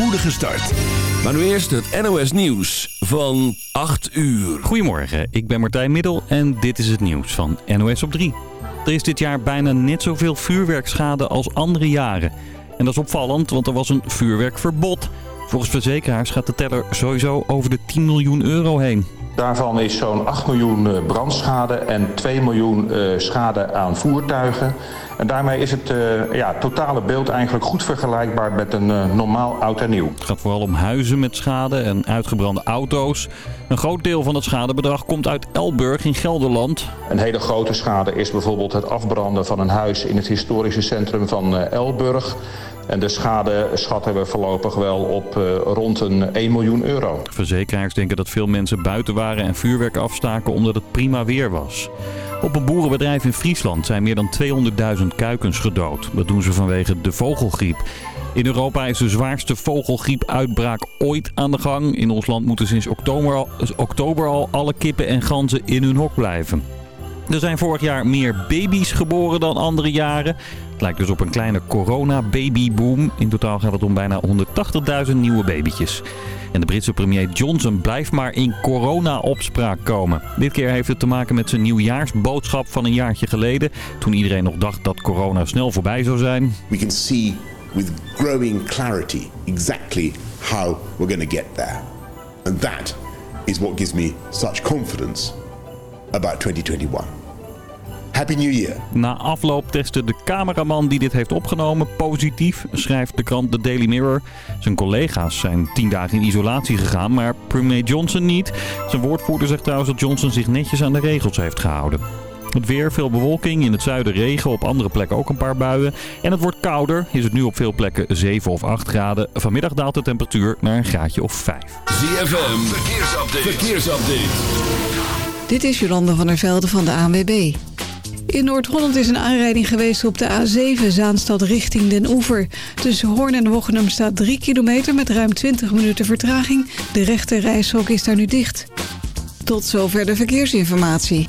spoedige start. Maar nu eerst het NOS Nieuws van 8 uur. Goedemorgen, ik ben Martijn Middel en dit is het nieuws van NOS op 3. Er is dit jaar bijna net zoveel vuurwerkschade als andere jaren. En dat is opvallend, want er was een vuurwerkverbod. Volgens verzekeraars gaat de teller sowieso over de 10 miljoen euro heen. Daarvan is zo'n 8 miljoen eh, brandschade en 2 miljoen eh, schade aan voertuigen. En daarmee is het uh, ja, totale beeld eigenlijk goed vergelijkbaar met een uh, normaal oud en nieuw. Het gaat vooral om huizen met schade en uitgebrande auto's. Een groot deel van het schadebedrag komt uit Elburg in Gelderland. Een hele grote schade is bijvoorbeeld het afbranden van een huis in het historische centrum van uh, Elburg. En de schade schatten we voorlopig wel op uh, rond een 1 miljoen euro. Verzekeraars denken dat veel mensen buiten waren en vuurwerk afstaken omdat het prima weer was. Op een boerenbedrijf in Friesland zijn meer dan 200.000 kuikens gedood. Dat doen ze vanwege de vogelgriep. In Europa is de zwaarste vogelgriepuitbraak ooit aan de gang. In ons land moeten sinds oktober al, oktober al alle kippen en ganzen in hun hok blijven. Er zijn vorig jaar meer baby's geboren dan andere jaren. Het lijkt dus op een kleine corona-babyboom. In totaal gaat het om bijna 180.000 nieuwe babytjes. En de Britse premier Johnson blijft maar in corona-opspraak komen. Dit keer heeft het te maken met zijn nieuwjaarsboodschap van een jaartje geleden. Toen iedereen nog dacht dat corona snel voorbij zou zijn. We can see with growing clarity exactly how we're going to get there. And that is what gives me such confidence about 2021. Happy New Year. Na afloop testte de cameraman die dit heeft opgenomen positief, schrijft de krant The Daily Mirror. Zijn collega's zijn tien dagen in isolatie gegaan, maar premier Johnson niet. Zijn woordvoerder zegt trouwens dat Johnson zich netjes aan de regels heeft gehouden. Het weer, veel bewolking, in het zuiden regen, op andere plekken ook een paar buien. En het wordt kouder, is het nu op veel plekken 7 of 8 graden. Vanmiddag daalt de temperatuur naar een graadje of 5. ZFM, verkeersupdate. verkeersupdate. Dit is Jolande van der Velde van de ANWB. In Noord-Holland is een aanrijding geweest op de A7 Zaanstad richting Den Oever. Tussen Hoorn en Wochenum staat 3 kilometer met ruim 20 minuten vertraging. De rechte reishok is daar nu dicht. Tot zover de verkeersinformatie.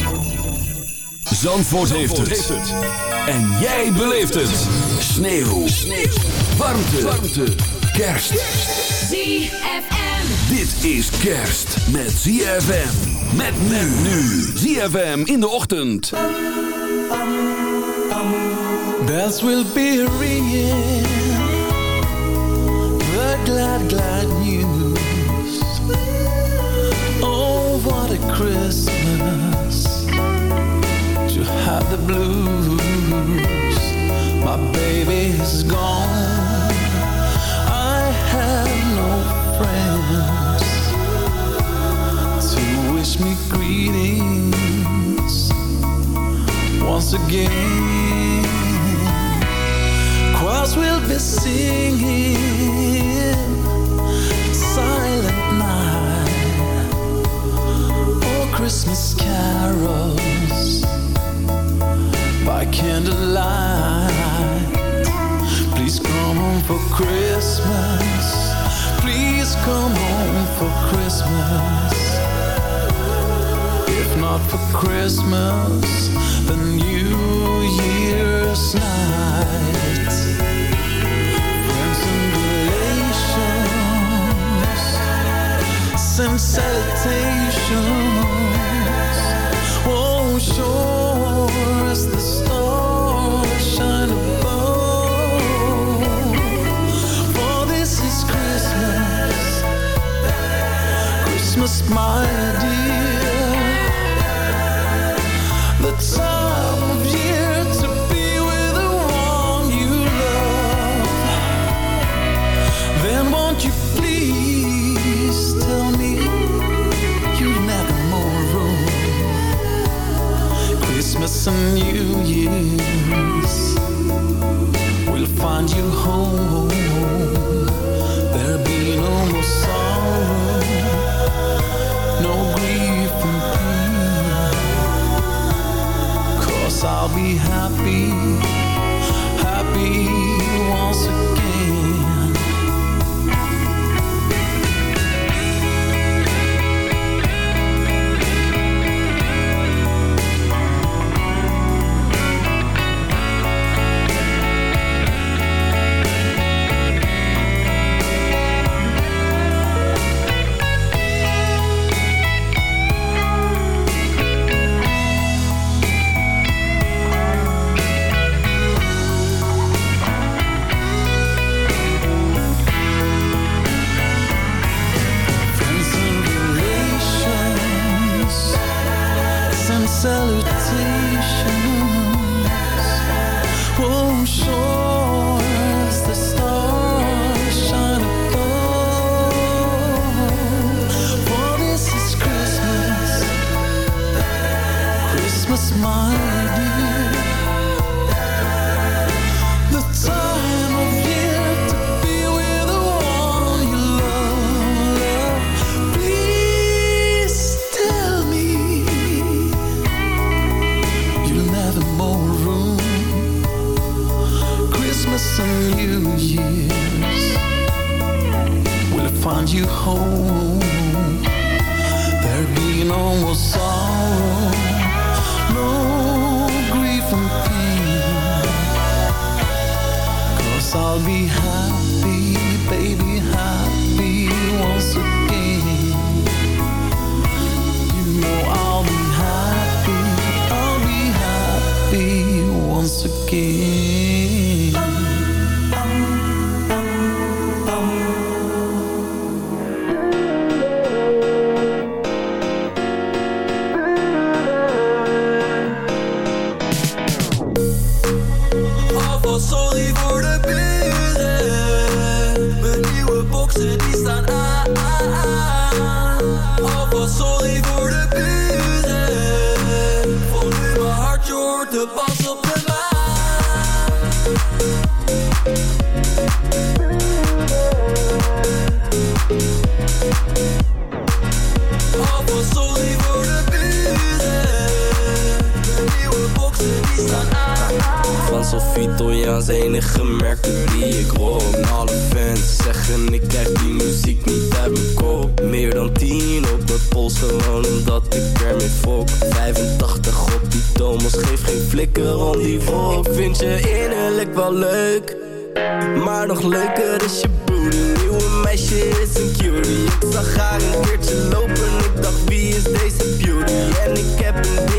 Zandvoort, heeft, het. En jij beleeft het. Sneeuw. Sneeuw. Warmte. Warmte. Kerst. ZFM. Dit is kerst met ZFM. Met men nu. ZFM in de ochtend. Bells will be ringing. The glad, glad news. Oh, what a Christmas. Have the blues. My baby's gone. I have no friends to wish me greetings once again. Choirs will be singing Italiaans enige merken die ik rock Alle fans zeggen ik krijg die muziek niet uit mijn kop. Meer dan 10 op mijn pols gewoon omdat ik ermee fok. 85 op die Thomas geef geen flikker om die volk Vind je innerlijk wel leuk Maar nog leuker is je booty Nieuwe meisje is een cutie. Ik zag haar een keertje lopen Ik dacht wie is deze beauty? En ik heb een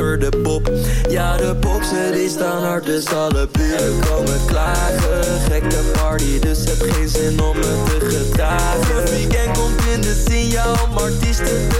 de pop. Ja, de boxen die staan hard, dus alle buren komen klagen. Gekke party, dus heb geen zin om me te gedragen. Weekend komt in de signaal om artiesten te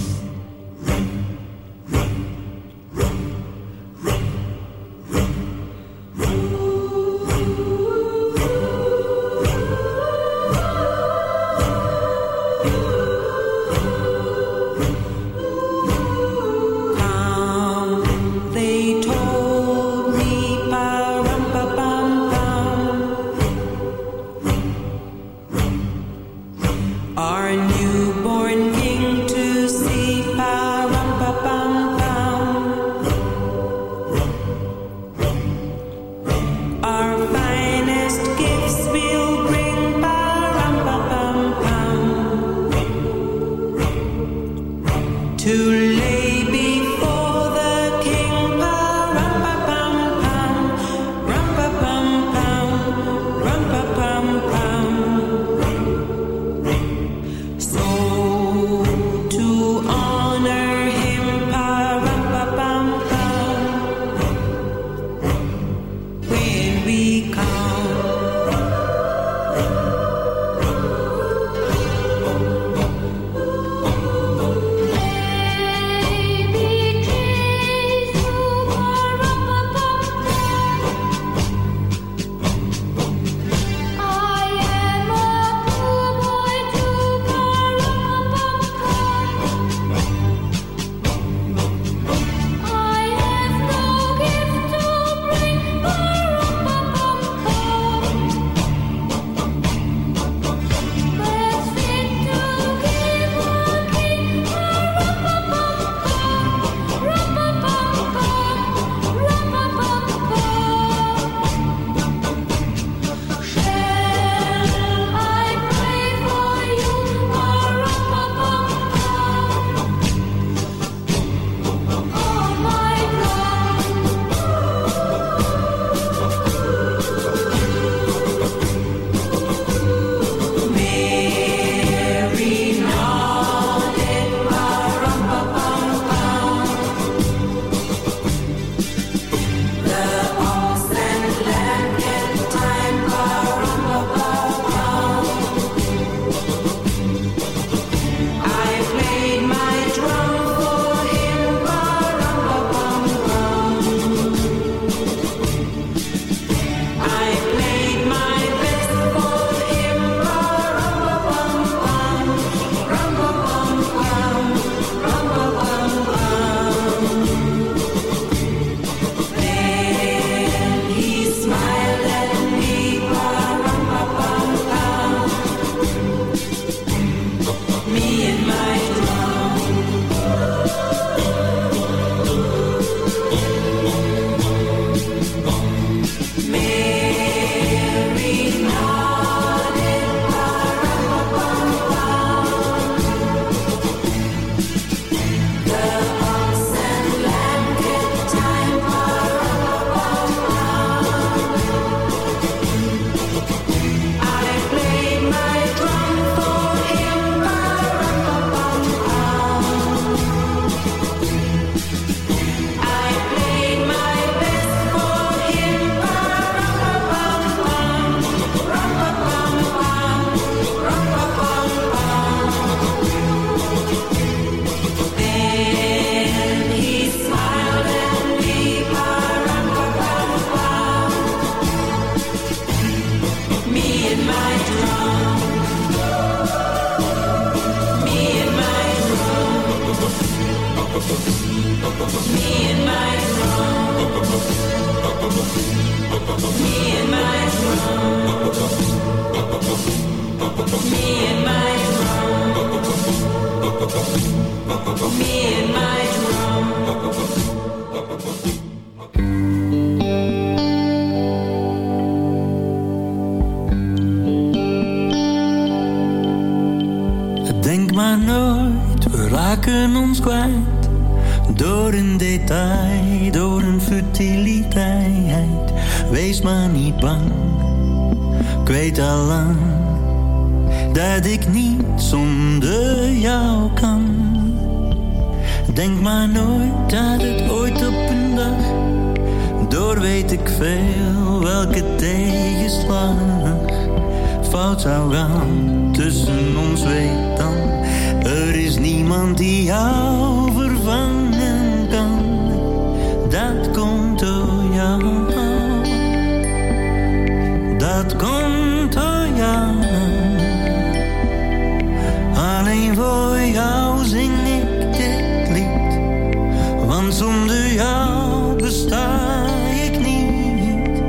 Zonder jou besta ik niet.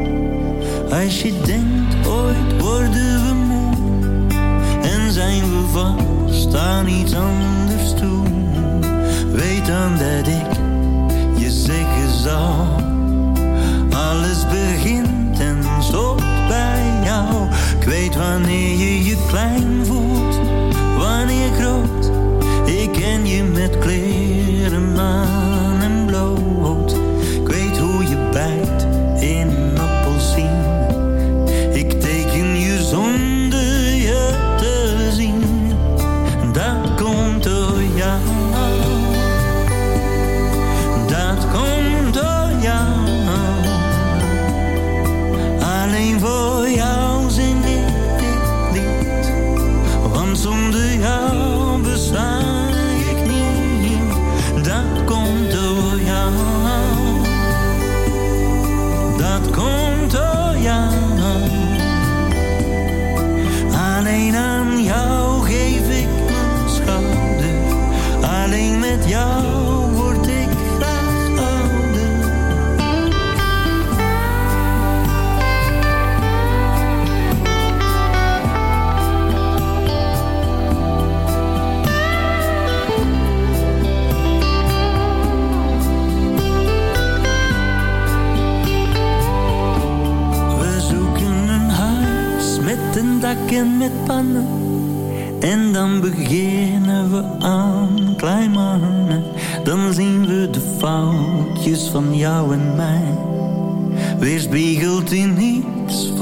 Als je denkt ooit worden we moe. En zijn we vast aan iets anders toe. Weet dan dat ik je zeggen zal. Alles begint en stopt bij jou. Ik weet wanneer je je klein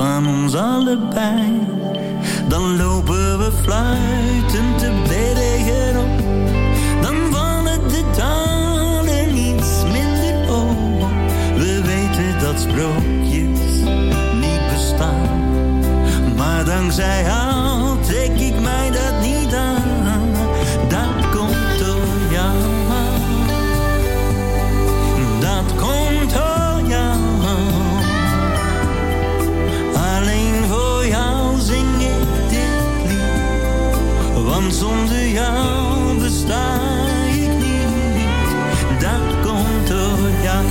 van ons allebei. Dan lopen we fluitend te bergen op. Dan vallen de talen iets minder op. We weten dat sprookjes niet bestaan. Maar dankzij jou zonder jou besta ik niet. Dat komt door jou.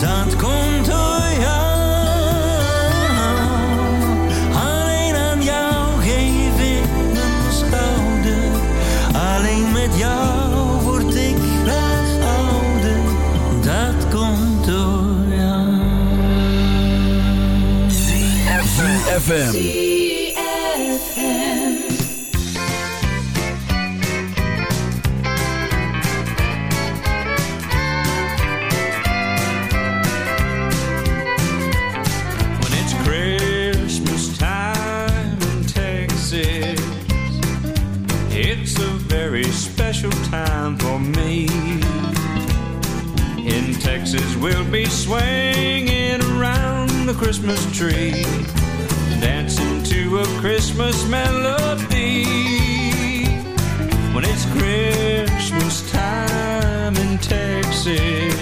Dat komt door jou. Alleen Christmas tree, dancing to a Christmas melody. When it's Christmas time in Texas,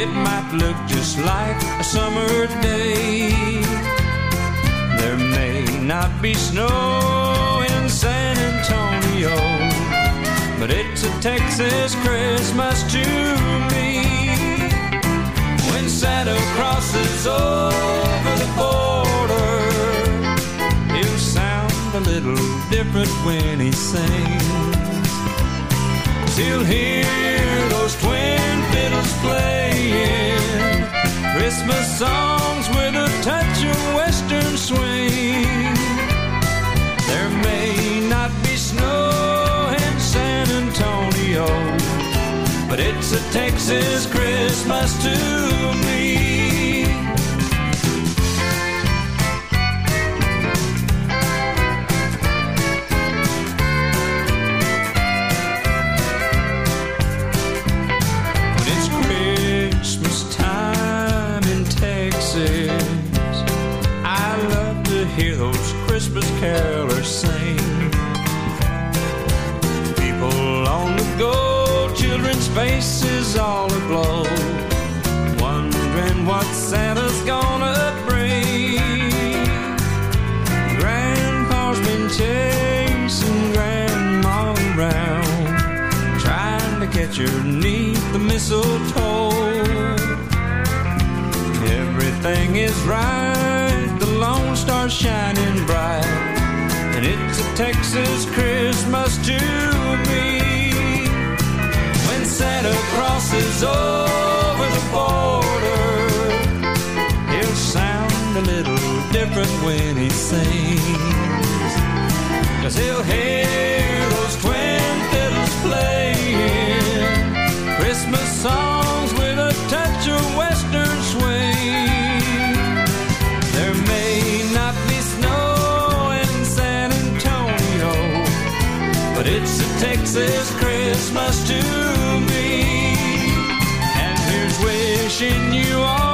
it might look just like a summer day. There may not be snow in San Antonio, but it's a Texas Christmas to me. Santa crosses over the border, he'll sound a little different when he sings. You'll hear those twin fiddles playing Christmas songs with a touch of western swing. There may not be snow in San Antonio, but it's a Texas Christmas to me. It's Christmas time in Texas, I love to hear those Christmas carolers sing. Faces is all aglow. Wondering what Santa's gonna bring. Grandpa's been chasing Grandma around, trying to catch her neath the mistletoe. Everything is right, the lone Star shining bright, and it's a Texas Christmas too. Santa crosses over the border, he'll sound a little different when he sings. Cause he'll hear those twin fiddles playing Christmas songs with a touch of western swing. There may not be snow in San Antonio, but it's a Texas Christmas. Christmas to me. And here's wishing you all.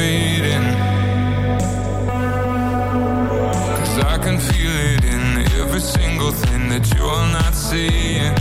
fading. Cause I can feel it in every single thing that you're not seeing.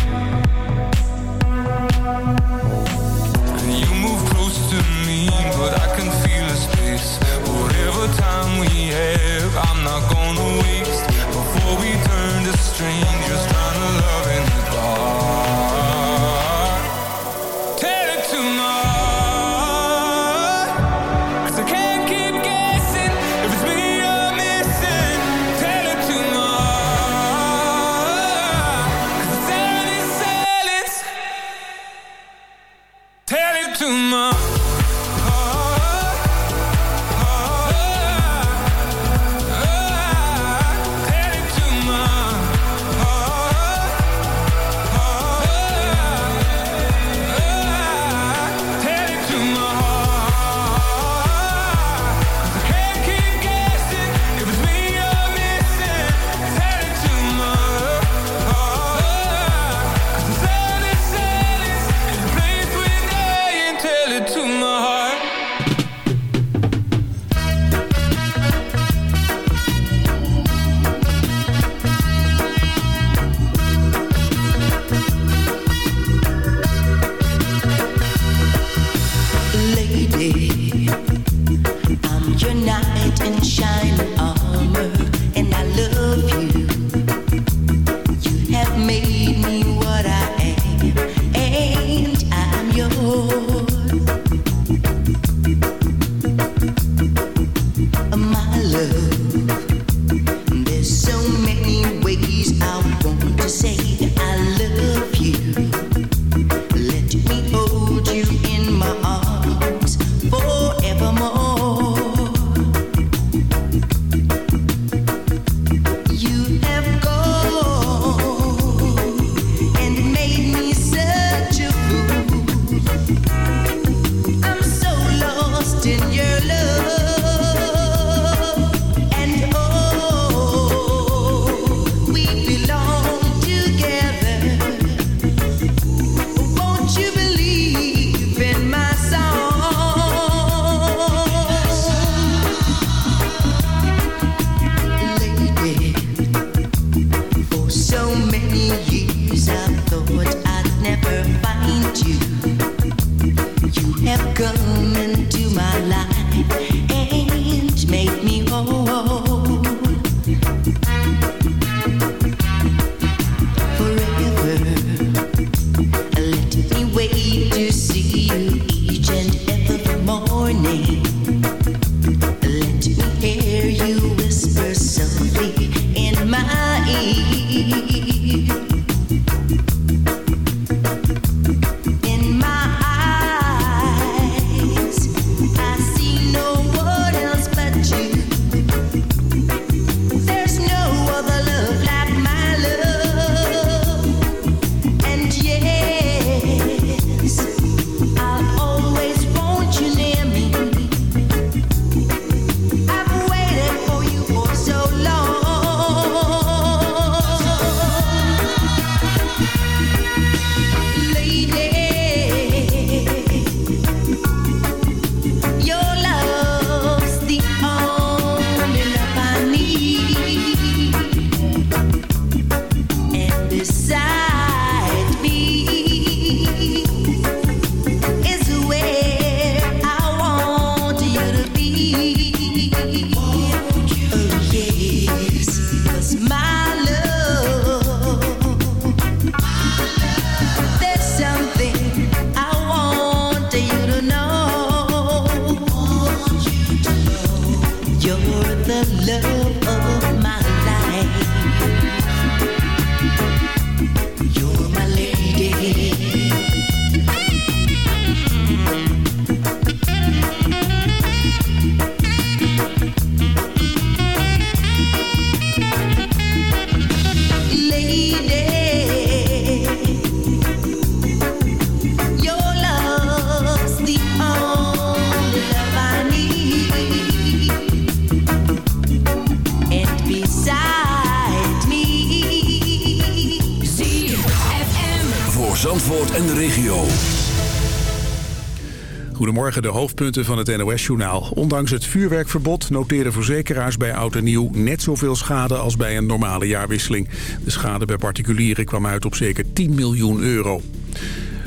de hoofdpunten van het NOS-journaal. Ondanks het vuurwerkverbod noteren verzekeraars bij oud en nieuw... net zoveel schade als bij een normale jaarwisseling. De schade bij particulieren kwam uit op zeker 10 miljoen euro.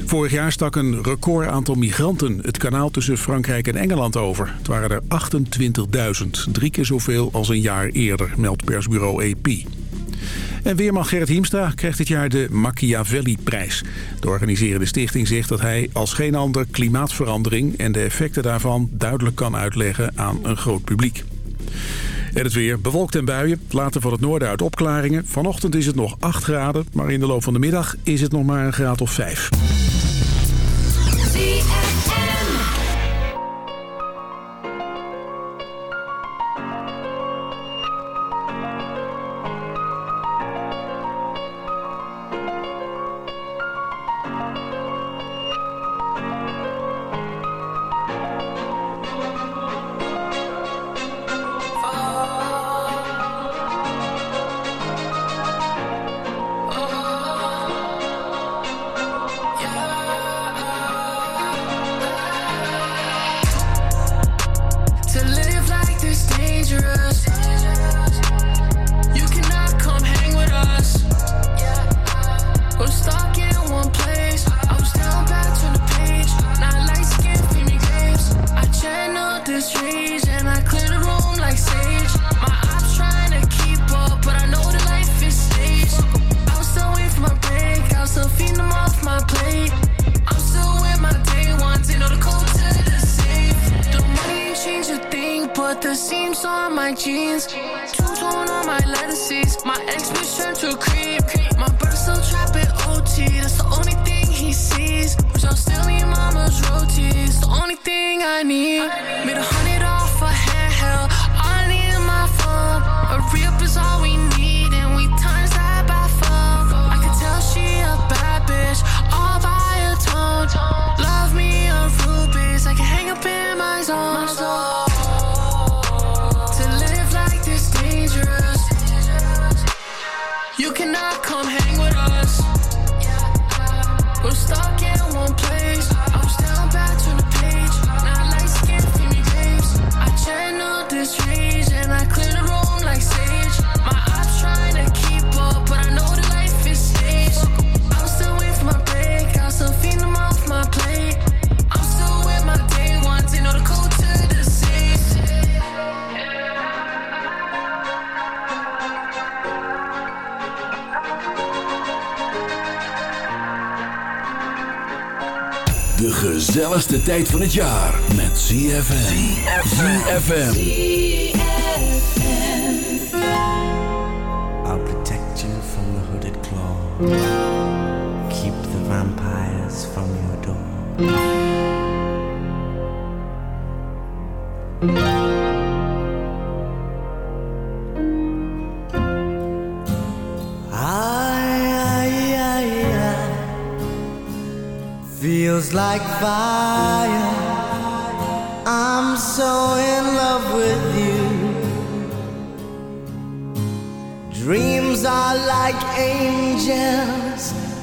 Vorig jaar stak een record aantal migranten het kanaal tussen Frankrijk en Engeland over. Het waren er 28.000, drie keer zoveel als een jaar eerder, meldt persbureau EP. En weerman Gerrit Hiemstra krijgt dit jaar de Machiavelli-prijs. De organiserende stichting zegt dat hij als geen ander klimaatverandering... en de effecten daarvan duidelijk kan uitleggen aan een groot publiek. En het weer bewolkt en buien. Later van het noorden uit opklaringen. Vanochtend is het nog 8 graden, maar in de loop van de middag is het nog maar een graad of 5. gezelligste tijd van het jaar met ZFM. ZFM. I'll protect you from the hooded claw. Keep the vampires from your door. Ay, Feels like fire.